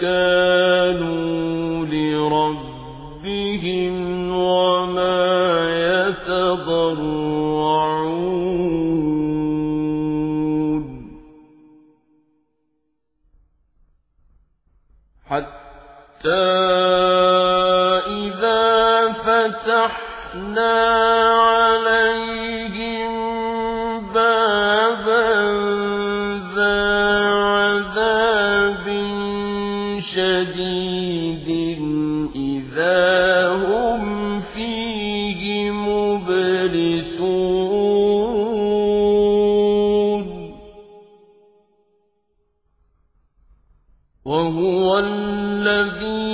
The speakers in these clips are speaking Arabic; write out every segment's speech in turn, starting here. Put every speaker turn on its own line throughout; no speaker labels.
استكانوا لربهم وما يتضرعون. حتى إذا فتحنا عليهم شديد إذا هم فيه مبلسون. وهو الذي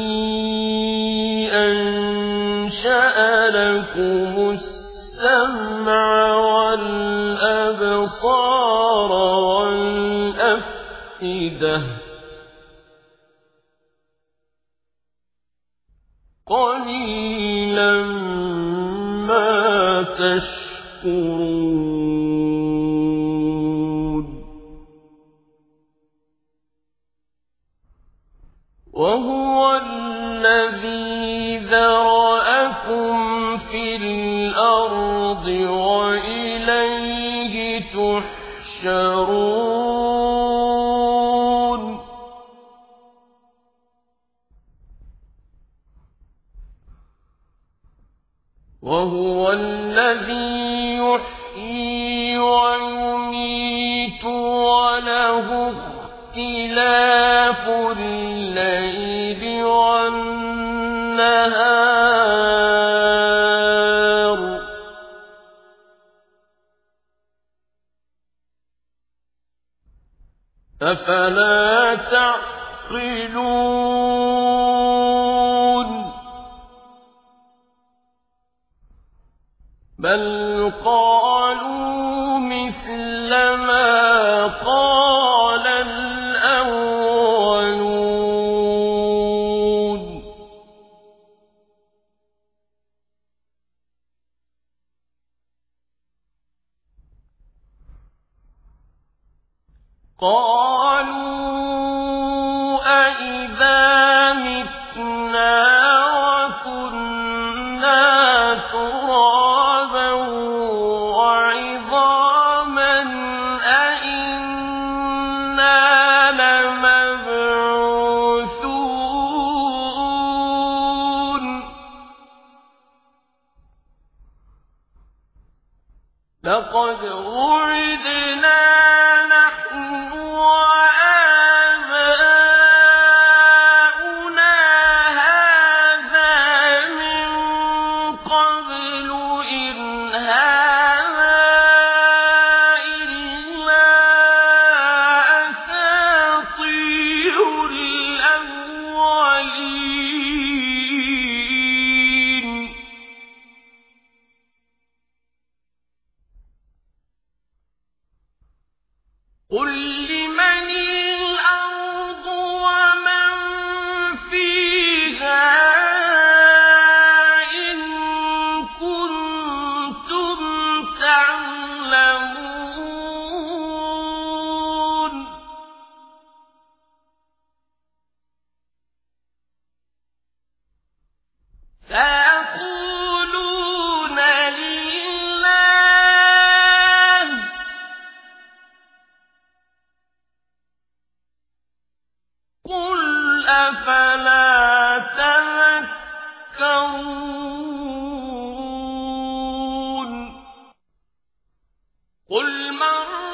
أنشأ لكم السمع والأبصار والأفئدة. قليلا ما تشكرون. وهو الذي ذرأكم في الأرض وإليه تحشرون. وهو الذي يحيي ويميت وله اختلاف الليل والنهار. أفلا تعقلون بل قالوا مثل ما قال الأولون قالوا أئذا متنا وكنا ترابا لقد وعدنا قل لمن أفلا تذكرون. قل من